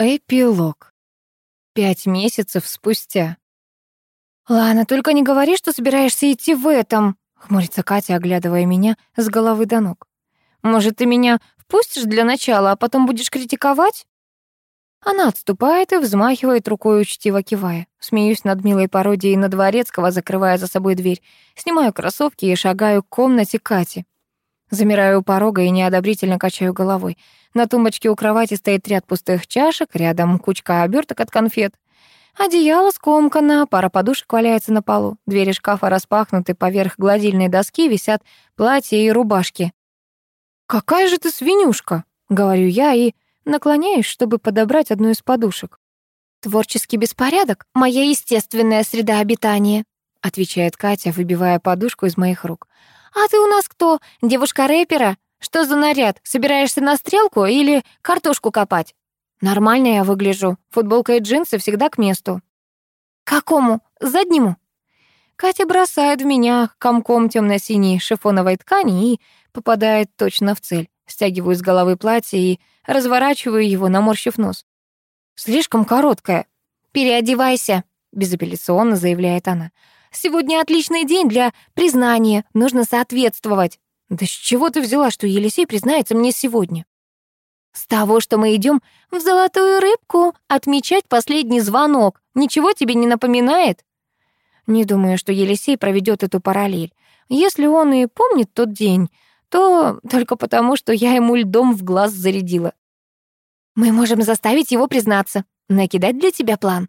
Эпилог. Пять месяцев спустя. «Ладно, только не говори, что собираешься идти в этом», — хмурится Катя, оглядывая меня с головы до ног. «Может, ты меня впустишь для начала, а потом будешь критиковать?» Она отступает и взмахивает рукой, учтиво кивая. Смеюсь над милой пародией на Дворецкого, закрывая за собой дверь. Снимаю кроссовки и шагаю к комнате Кати. Замираю у порога и неодобрительно качаю головой. На тумбочке у кровати стоит ряд пустых чашек, рядом кучка оберток от конфет. Одеяло скомкано, пара подушек валяется на полу. Двери шкафа распахнуты, поверх гладильной доски висят платья и рубашки. «Какая же ты свинюшка!» — говорю я и наклоняюсь, чтобы подобрать одну из подушек. «Творческий беспорядок — моя естественная среда обитания», — отвечает Катя, выбивая подушку из моих рук. «А ты у нас кто? Девушка рэпера? Что за наряд? Собираешься на стрелку или картошку копать?» «Нормально я выгляжу. Футболка и джинсы всегда к месту». «Какому? Заднему?» Катя бросает в меня комком темно-синей шифоновой ткани и попадает точно в цель. Стягиваю с головы платье и разворачиваю его, наморщив нос. «Слишком короткое». «Переодевайся», — безапелляционно заявляет она. Сегодня отличный день для признания, нужно соответствовать. Да с чего ты взяла, что Елисей признается мне сегодня? С того, что мы идем в золотую рыбку отмечать последний звонок. Ничего тебе не напоминает? Не думаю, что Елисей проведет эту параллель. Если он и помнит тот день, то только потому, что я ему льдом в глаз зарядила. Мы можем заставить его признаться, накидать для тебя план.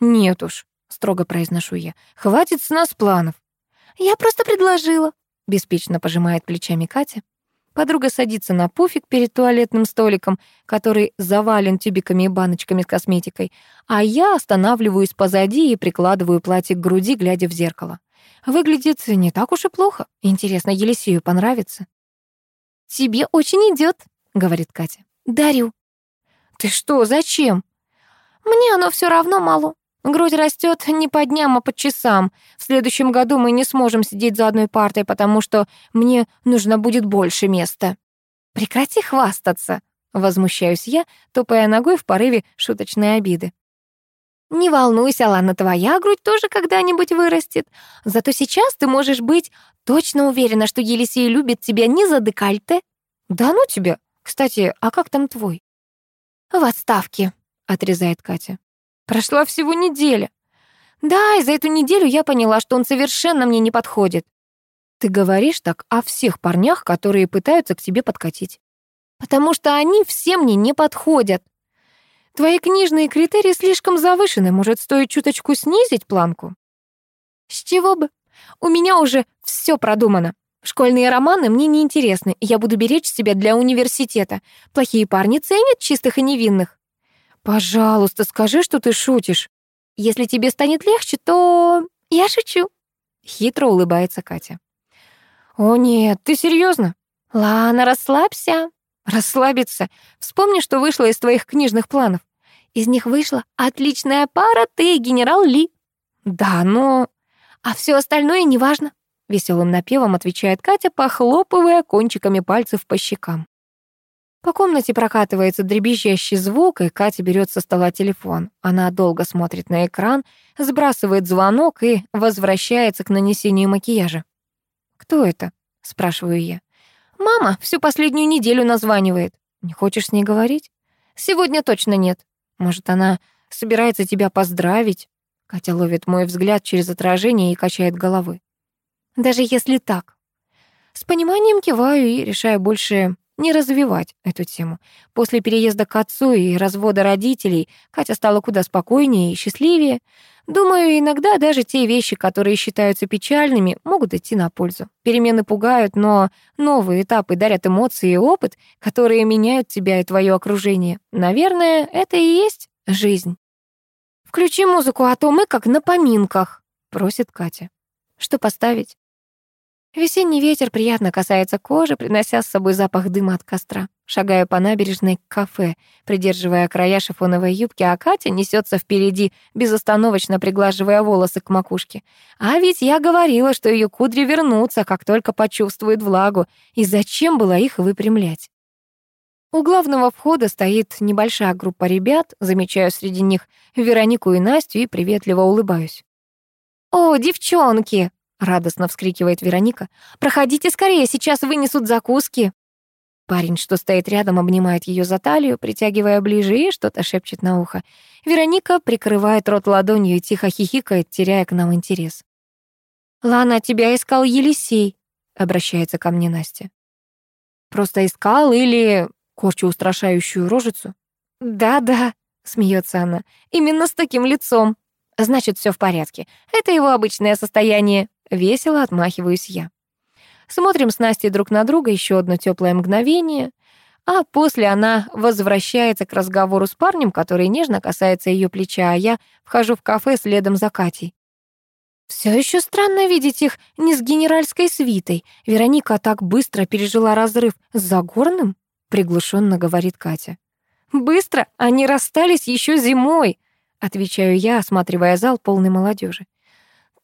Нет уж, строго произношу я. Хватит с нас планов. Я просто предложила, беспечно пожимает плечами Катя. Подруга садится на пуфик перед туалетным столиком, который завален тюбиками и баночками с косметикой, а я останавливаюсь позади и прикладываю платье к груди, глядя в зеркало. Выглядит не так уж и плохо. Интересно, Елисею понравится? «Тебе очень идет, говорит Катя. «Дарю». «Ты что, зачем?» «Мне оно все равно мало. Грудь растет не по дням, а по часам. В следующем году мы не сможем сидеть за одной партой, потому что мне нужно будет больше места. Прекрати хвастаться, возмущаюсь я, топая ногой в порыве шуточной обиды. Не волнуйся, Лана, твоя грудь тоже когда-нибудь вырастет. Зато сейчас ты можешь быть точно уверена, что Елисей любит тебя не за декольте. Да ну тебя. Кстати, а как там твой? В отставке, отрезает Катя. Прошла всего неделя. Да, и за эту неделю я поняла, что он совершенно мне не подходит. Ты говоришь так о всех парнях, которые пытаются к тебе подкатить. Потому что они все мне не подходят. Твои книжные критерии слишком завышены, может, стоит чуточку снизить планку? С чего бы? У меня уже все продумано. Школьные романы мне не интересны, я буду беречь себя для университета. Плохие парни ценят чистых и невинных. «Пожалуйста, скажи, что ты шутишь. Если тебе станет легче, то я шучу». Хитро улыбается Катя. «О нет, ты серьезно? Ладно, расслабься». «Расслабиться? Вспомни, что вышло из твоих книжных планов. Из них вышла отличная пара, ты и генерал Ли». «Да, но...» «А все остальное неважно», — веселым напевом отвечает Катя, похлопывая кончиками пальцев по щекам. По комнате прокатывается дребезжащий звук, и Катя берет со стола телефон. Она долго смотрит на экран, сбрасывает звонок и возвращается к нанесению макияжа. «Кто это?» — спрашиваю я. «Мама всю последнюю неделю названивает. Не хочешь с ней говорить?» «Сегодня точно нет. Может, она собирается тебя поздравить?» Катя ловит мой взгляд через отражение и качает головой. «Даже если так». С пониманием киваю и решаю больше не развивать эту тему. После переезда к отцу и развода родителей Катя стала куда спокойнее и счастливее. Думаю, иногда даже те вещи, которые считаются печальными, могут идти на пользу. Перемены пугают, но новые этапы дарят эмоции и опыт, которые меняют тебя и твое окружение. Наверное, это и есть жизнь. «Включи музыку, а то мы как на поминках», — просит Катя. «Что поставить?» Весенний ветер приятно касается кожи, принося с собой запах дыма от костра. Шагаю по набережной к кафе, придерживая края шифоновой юбки, а Катя несется впереди, безостановочно приглаживая волосы к макушке. А ведь я говорила, что ее кудри вернутся, как только почувствует влагу, и зачем было их выпрямлять? У главного входа стоит небольшая группа ребят, замечаю среди них Веронику и Настю и приветливо улыбаюсь. «О, девчонки!» — радостно вскрикивает Вероника. «Проходите скорее, сейчас вынесут закуски!» Парень, что стоит рядом, обнимает ее за талию, притягивая ближе и что-то шепчет на ухо. Вероника прикрывает рот ладонью и тихо хихикает, теряя к нам интерес. «Лана, тебя искал Елисей», — обращается ко мне Настя. «Просто искал или корчу устрашающую рожицу. «Да-да», — смеется она, — «именно с таким лицом». «Значит, все в порядке. Это его обычное состояние». Весело отмахиваюсь я. Смотрим с Настей друг на друга еще одно теплое мгновение, а после она возвращается к разговору с парнем, который нежно касается ее плеча, а я вхожу в кафе следом за Катей. Все еще странно видеть их не с генеральской свитой. Вероника так быстро пережила разрыв с Загорным приглушенно говорит Катя. Быстро, они расстались еще зимой, отвечаю я, осматривая зал полный молодежи.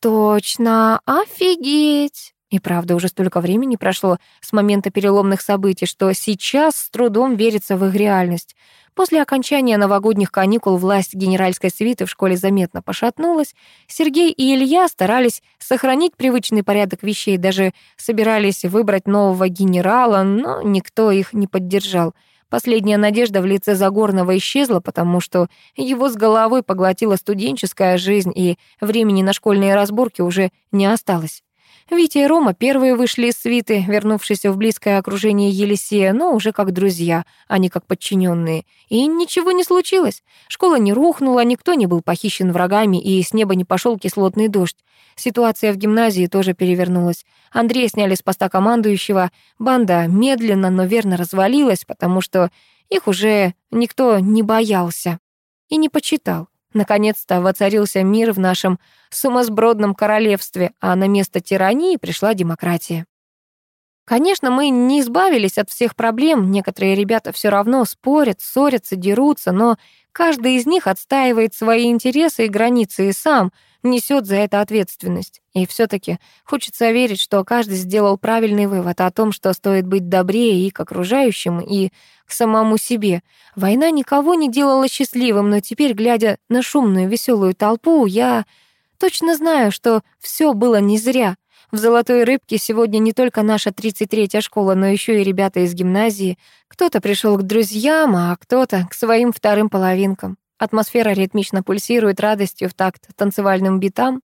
Точно, офигеть. И правда, уже столько времени прошло с момента переломных событий, что сейчас с трудом верится в их реальность. После окончания новогодних каникул власть генеральской свиты в школе заметно пошатнулась. Сергей и Илья старались сохранить привычный порядок вещей, даже собирались выбрать нового генерала, но никто их не поддержал. Последняя надежда в лице Загорного исчезла, потому что его с головой поглотила студенческая жизнь, и времени на школьные разборки уже не осталось. Витя и Рома первые вышли из свиты, вернувшись в близкое окружение Елисея, но уже как друзья, а не как подчиненные. И ничего не случилось. Школа не рухнула, никто не был похищен врагами, и с неба не пошел кислотный дождь. Ситуация в гимназии тоже перевернулась. Андрея сняли с поста командующего. Банда медленно, но верно развалилась, потому что их уже никто не боялся и не почитал. Наконец-то воцарился мир в нашем сумасбродном королевстве, а на место тирании пришла демократия. Конечно, мы не избавились от всех проблем, некоторые ребята все равно спорят, ссорятся, дерутся, но каждый из них отстаивает свои интересы и границы и сам несет за это ответственность. И все таки хочется верить, что каждый сделал правильный вывод о том, что стоит быть добрее и к окружающим, и к самому себе. Война никого не делала счастливым, но теперь, глядя на шумную веселую толпу, я точно знаю, что все было не зря. В «Золотой рыбке» сегодня не только наша 33-я школа, но еще и ребята из гимназии. Кто-то пришел к друзьям, а кто-то к своим вторым половинкам. Атмосфера ритмично пульсирует радостью в такт танцевальным битам.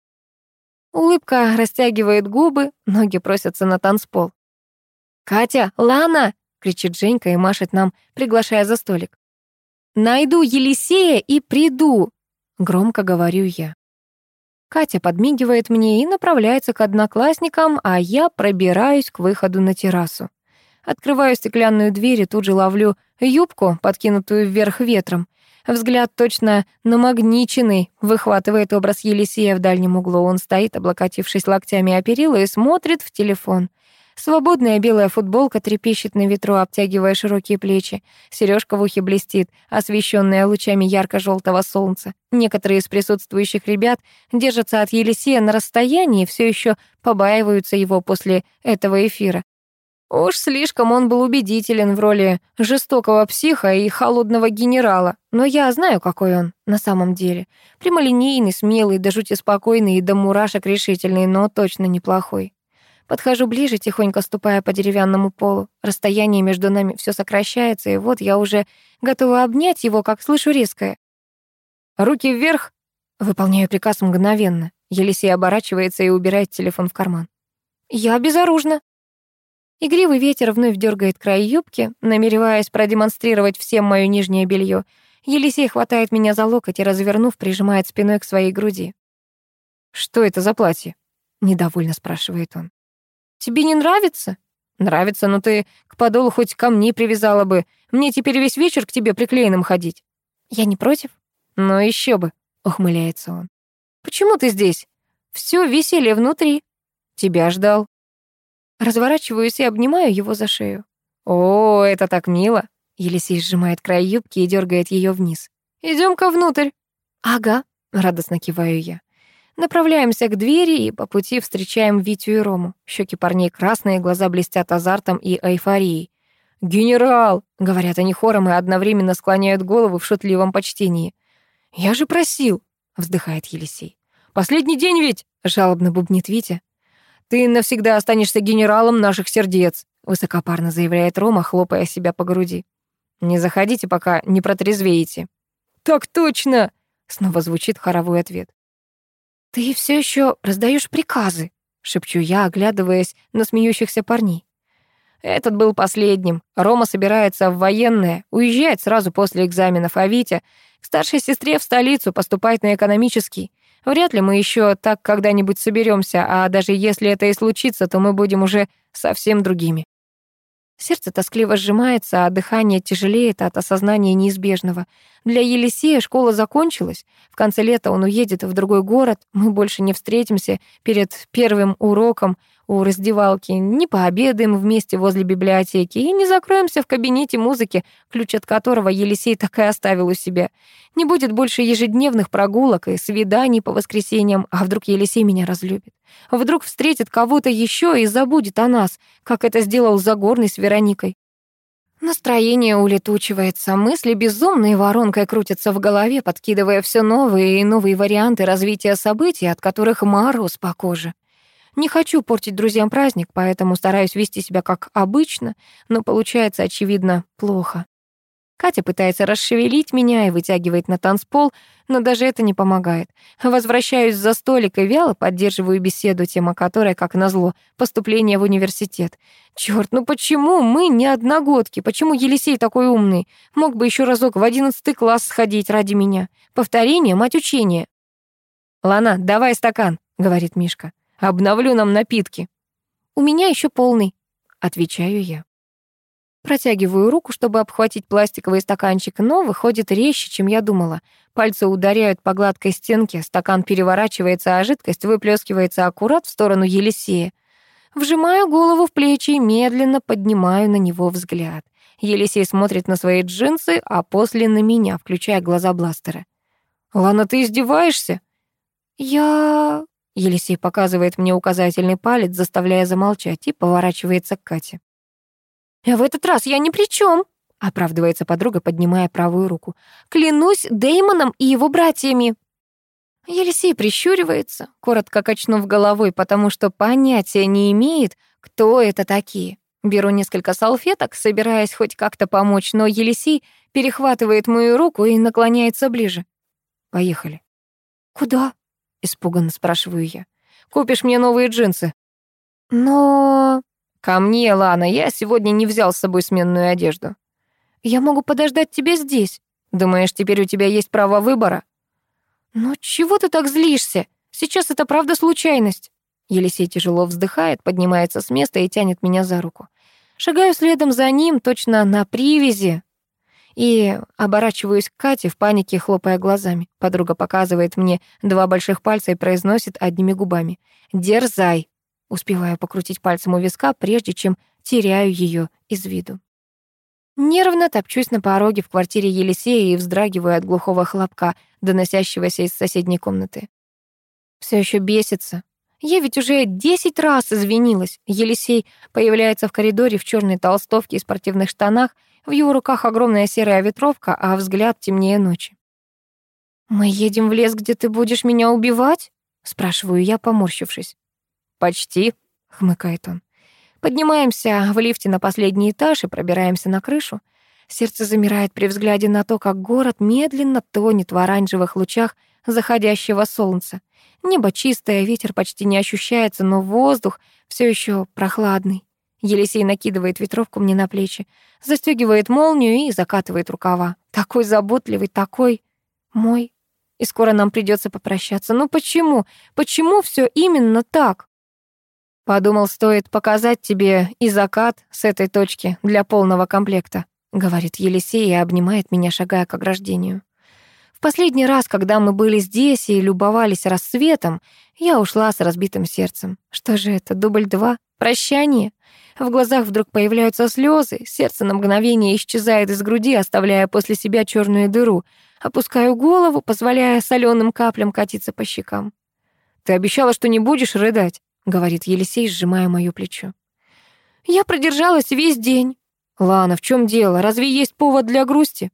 Улыбка растягивает губы, ноги просятся на танцпол. «Катя! Лана!» — кричит Женька и машет нам, приглашая за столик. «Найду Елисея и приду!» — громко говорю я. Катя подмигивает мне и направляется к одноклассникам, а я пробираюсь к выходу на террасу. Открываю стеклянную дверь и тут же ловлю юбку, подкинутую вверх ветром. Взгляд точно намагниченный, выхватывает образ Елисея в дальнем углу. Он стоит, облокотившись локтями о перила, и смотрит в телефон. Свободная белая футболка трепещет на ветру, обтягивая широкие плечи. Сережка в ухе блестит, освещенная лучами ярко желтого солнца. Некоторые из присутствующих ребят держатся от Елисея на расстоянии все еще побаиваются его после этого эфира. Уж слишком он был убедителен в роли жестокого психа и холодного генерала. Но я знаю, какой он на самом деле. Прямолинейный, смелый, до жути спокойный и до мурашек решительный, но точно неплохой. Подхожу ближе, тихонько ступая по деревянному полу. Расстояние между нами все сокращается, и вот я уже готова обнять его, как слышу резкое. «Руки вверх!» Выполняю приказ мгновенно. Елисей оборачивается и убирает телефон в карман. «Я безоружна». Игривый ветер вновь дергает край юбки, намереваясь продемонстрировать всем моё нижнее белье. Елисей хватает меня за локоть и, развернув, прижимает спиной к своей груди. «Что это за платье?» — недовольно спрашивает он. Тебе не нравится? Нравится, но ты к подолу хоть камни привязала бы. Мне теперь весь вечер к тебе приклеенным ходить. Я не против. Ну еще бы, ухмыляется он. Почему ты здесь? Все веселье внутри. Тебя ждал. Разворачиваюсь и обнимаю его за шею. О, это так мило. Елисей сжимает край юбки и дергает ее вниз. Идем-ка внутрь. Ага, радостно киваю я. Направляемся к двери и по пути встречаем Витю и Рому. Щеки парней красные, глаза блестят азартом и эйфорией. «Генерал!» — говорят они хором и одновременно склоняют голову в шутливом почтении. «Я же просил!» — вздыхает Елисей. «Последний день ведь!» — жалобно бубнит Витя. «Ты навсегда останешься генералом наших сердец», — высокопарно заявляет Рома, хлопая себя по груди. «Не заходите, пока не протрезвеете». «Так точно!» — снова звучит хоровой ответ. «Ты все еще раздаешь приказы», — шепчу я, оглядываясь на смеющихся парней. Этот был последним. Рома собирается в военное, уезжает сразу после экзаменов, а Витя к старшей сестре в столицу поступает на экономический. Вряд ли мы еще так когда-нибудь соберемся, а даже если это и случится, то мы будем уже совсем другими. Сердце тоскливо сжимается, а дыхание тяжелеет от осознания неизбежного. Для Елисея школа закончилась. В конце лета он уедет в другой город. Мы больше не встретимся перед первым уроком у раздевалки, не пообедаем вместе возле библиотеки и не закроемся в кабинете музыки, ключ от которого Елисей так и оставил у себя. Не будет больше ежедневных прогулок и свиданий по воскресеньям, а вдруг Елисей меня разлюбит? Вдруг встретит кого-то еще и забудет о нас, как это сделал Загорный с Вероникой? Настроение улетучивается, мысли безумной воронкой крутятся в голове, подкидывая все новые и новые варианты развития событий, от которых мороз по коже. Не хочу портить друзьям праздник, поэтому стараюсь вести себя как обычно, но получается, очевидно, плохо. Катя пытается расшевелить меня и вытягивает на танцпол, но даже это не помогает. Возвращаюсь за столик и вяло поддерживаю беседу, тема которой, как назло, поступление в университет. Чёрт, ну почему мы не одногодки? Почему Елисей такой умный? Мог бы еще разок в одиннадцатый класс сходить ради меня. Повторение, мать учения. «Лана, давай стакан», — говорит Мишка. Обновлю нам напитки». «У меня еще полный», — отвечаю я. Протягиваю руку, чтобы обхватить пластиковый стаканчик, но выходит резче, чем я думала. Пальцы ударяют по гладкой стенке, стакан переворачивается, а жидкость выплескивается аккурат в сторону Елисея. Вжимаю голову в плечи и медленно поднимаю на него взгляд. Елисей смотрит на свои джинсы, а после на меня, включая глаза бластера. «Лана, ты издеваешься?» «Я...» Елисей показывает мне указательный палец, заставляя замолчать, и поворачивается к Кате. «В этот раз я ни при чем, оправдывается подруга, поднимая правую руку. «Клянусь Деймоном и его братьями». Елисей прищуривается, коротко качнув головой, потому что понятия не имеет, кто это такие. Беру несколько салфеток, собираясь хоть как-то помочь, но Елисей перехватывает мою руку и наклоняется ближе. «Поехали». «Куда?» Испуганно спрашиваю я. «Купишь мне новые джинсы?» «Но...» «Ко мне, Лана, я сегодня не взял с собой сменную одежду». «Я могу подождать тебя здесь. Думаешь, теперь у тебя есть право выбора?» «Ну чего ты так злишься? Сейчас это правда случайность». Елисей тяжело вздыхает, поднимается с места и тянет меня за руку. Шагаю следом за ним, точно на привязи, и оборачиваюсь к Кате в панике, хлопая глазами. Подруга показывает мне два больших пальца и произносит одними губами. «Дерзай!» Успеваю покрутить пальцем у виска, прежде чем теряю ее из виду. Нервно топчусь на пороге в квартире Елисея и вздрагиваю от глухого хлопка, доносящегося из соседней комнаты. Все еще бесится. Я ведь уже десять раз извинилась. Елисей появляется в коридоре в черной толстовке и спортивных штанах в его руках огромная серая ветровка, а взгляд темнее ночи. «Мы едем в лес, где ты будешь меня убивать?» — спрашиваю я, поморщившись. «Почти», — хмыкает он. Поднимаемся в лифте на последний этаж и пробираемся на крышу. Сердце замирает при взгляде на то, как город медленно тонет в оранжевых лучах заходящего солнца. Небо чистое, ветер почти не ощущается, но воздух все еще прохладный. Елисей накидывает ветровку мне на плечи, застегивает молнию и закатывает рукава. Такой заботливый, такой мой. И скоро нам придется попрощаться. Ну почему? Почему все именно так? Подумал, стоит показать тебе и закат с этой точки для полного комплекта, говорит Елисей и обнимает меня, шагая к ограждению. Последний раз, когда мы были здесь и любовались рассветом, я ушла с разбитым сердцем. Что же это, дубль два? Прощание? В глазах вдруг появляются слезы, сердце на мгновение исчезает из груди, оставляя после себя черную дыру. Опускаю голову, позволяя соленым каплям катиться по щекам. «Ты обещала, что не будешь рыдать», — говорит Елисей, сжимая моё плечо. «Я продержалась весь день». «Лана, в чем дело? Разве есть повод для грусти?»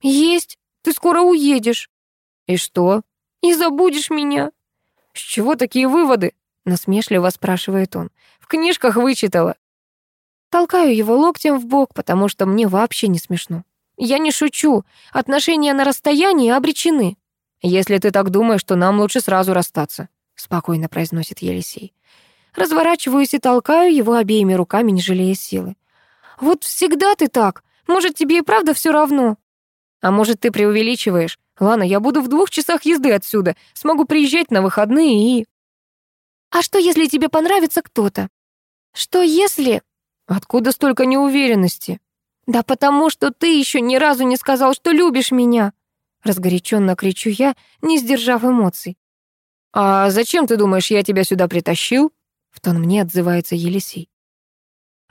«Есть. Ты скоро уедешь». «И что?» «И забудешь меня». «С чего такие выводы?» Насмешливо спрашивает он. «В книжках вычитала». Толкаю его локтем в бок, потому что мне вообще не смешно. Я не шучу. Отношения на расстоянии обречены. Если ты так думаешь, то нам лучше сразу расстаться, спокойно произносит Елисей. Разворачиваюсь и толкаю его обеими руками, не жалея силы. Вот всегда ты так. Может, тебе и правда все равно? А может, ты преувеличиваешь? Ладно, я буду в двух часах езды отсюда. Смогу приезжать на выходные и... А что, если тебе понравится кто-то? Что если... Откуда столько неуверенности? Да потому что ты еще ни разу не сказал, что любишь меня. Разгоряченно кричу я, не сдержав эмоций. А зачем ты думаешь, я тебя сюда притащил? В тон мне отзывается Елисей.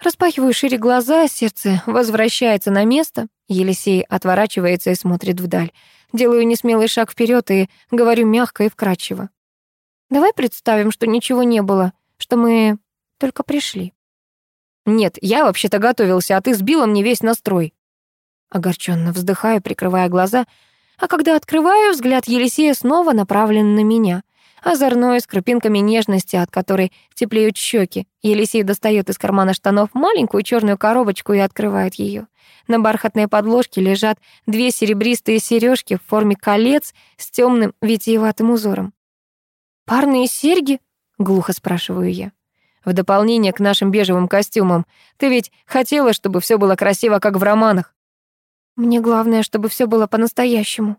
Распахиваю шире глаза, сердце возвращается на место. Елисей отворачивается и смотрит вдаль. Делаю несмелый шаг вперед и говорю мягко и вкрадчиво. Давай представим, что ничего не было, что мы только пришли. Нет, я вообще-то готовился, а ты сбила мне весь настрой. Огорченно вздыхаю, прикрывая глаза, а когда открываю, взгляд Елисея снова направлен на меня. Озорной, с крупинками нежности, от которой теплеют щеки. Елисей достает из кармана штанов маленькую черную коробочку и открывает ее. На бархатной подложке лежат две серебристые сережки в форме колец с темным витиеватым узором. «Парные серьги?» — глухо спрашиваю я. «В дополнение к нашим бежевым костюмам. Ты ведь хотела, чтобы все было красиво, как в романах?» «Мне главное, чтобы все было по-настоящему».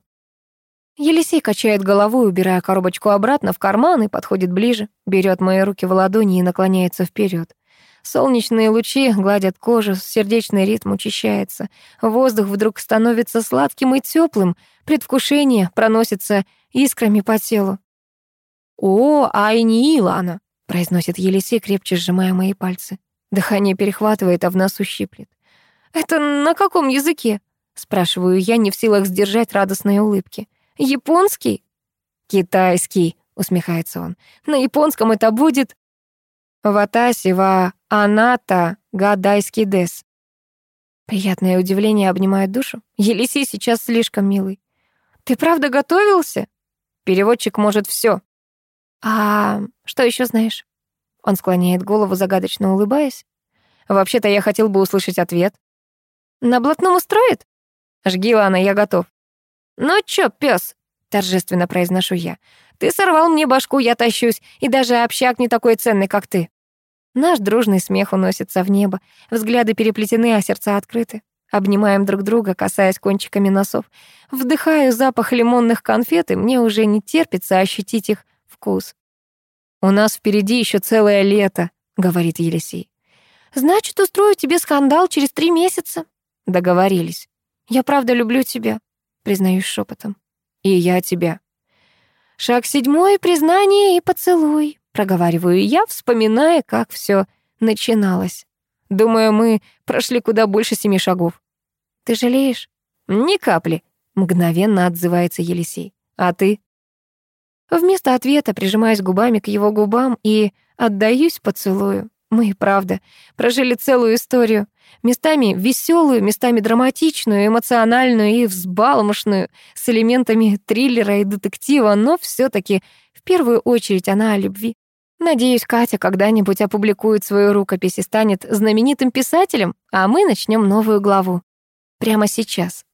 Елисей качает головой, убирая коробочку обратно в карман и подходит ближе, берет мои руки в ладони и наклоняется вперед. Солнечные лучи гладят кожу, сердечный ритм учащается. Воздух вдруг становится сладким и теплым, предвкушение проносится искрами по телу. «О, ай не Илана!» — произносит Елисей, крепче сжимая мои пальцы. Дыхание перехватывает, а в носу щиплет. «Это на каком языке?» — спрашиваю я, не в силах сдержать радостные улыбки. «Японский?» «Китайский», — усмехается он. «На японском это будет...» «Ватаси ва аната гадайский дес». Приятное удивление обнимает душу. Елисей сейчас слишком милый. «Ты правда готовился?» Переводчик может все. «А что еще знаешь?» Он склоняет голову, загадочно улыбаясь. «Вообще-то я хотел бы услышать ответ». «На блатном устроит?» «Жги, Лана, я готов». «Ну чё, пес? торжественно произношу я. «Ты сорвал мне башку, я тащусь, и даже общак не такой ценный, как ты». Наш дружный смех уносится в небо, взгляды переплетены, а сердца открыты. Обнимаем друг друга, касаясь кончиками носов. Вдыхаю запах лимонных конфет, и мне уже не терпится ощутить их вкус. «У нас впереди еще целое лето», — говорит Елисей. «Значит, устрою тебе скандал через три месяца». Договорились. «Я правда люблю тебя», — признаюсь шепотом. «И я тебя». «Шаг седьмой — признание и поцелуй», — проговариваю я, вспоминая, как все начиналось. Думаю, мы прошли куда больше семи шагов. «Ты жалеешь?» «Ни капли», — мгновенно отзывается Елисей. «А ты?» Вместо ответа прижимаюсь губами к его губам и отдаюсь поцелую. Мы, правда, прожили целую историю. Местами веселую, местами драматичную, эмоциональную и взбалмошную, с элементами триллера и детектива, но все таки в первую очередь она о любви. Надеюсь, Катя когда-нибудь опубликует свою рукопись и станет знаменитым писателем, а мы начнем новую главу. Прямо сейчас.